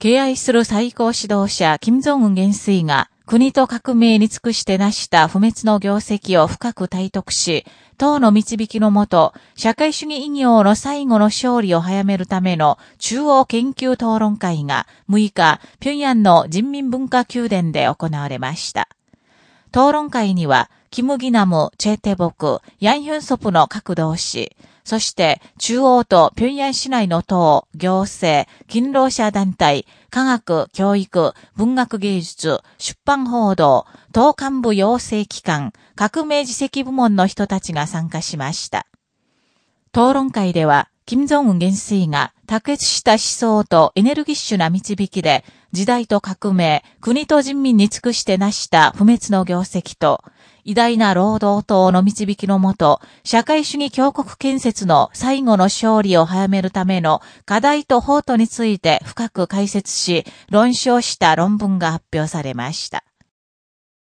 敬愛する最高指導者、金正恩元帥が、国と革命に尽くして成した不滅の業績を深く体得し、党の導きのもと、社会主義医業の最後の勝利を早めるための中央研究討論会が6日、平壌の人民文化宮殿で行われました。討論会には、キムギナム、チェテボク、ヤンヒュンソプの各同士、そして中央と平壌市内の党、行政、勤労者団体、科学、教育、文学芸術、出版報道、党幹部養成機関、革命自責部門の人たちが参加しました。討論会では、金正恩元帥が卓越した思想とエネルギッシュな導きで、時代と革命、国と人民に尽くして成した不滅の業績と、偉大な労働党の導きのもと、社会主義強国建設の最後の勝利を早めるための課題と法とについて深く解説し、論証した論文が発表されました。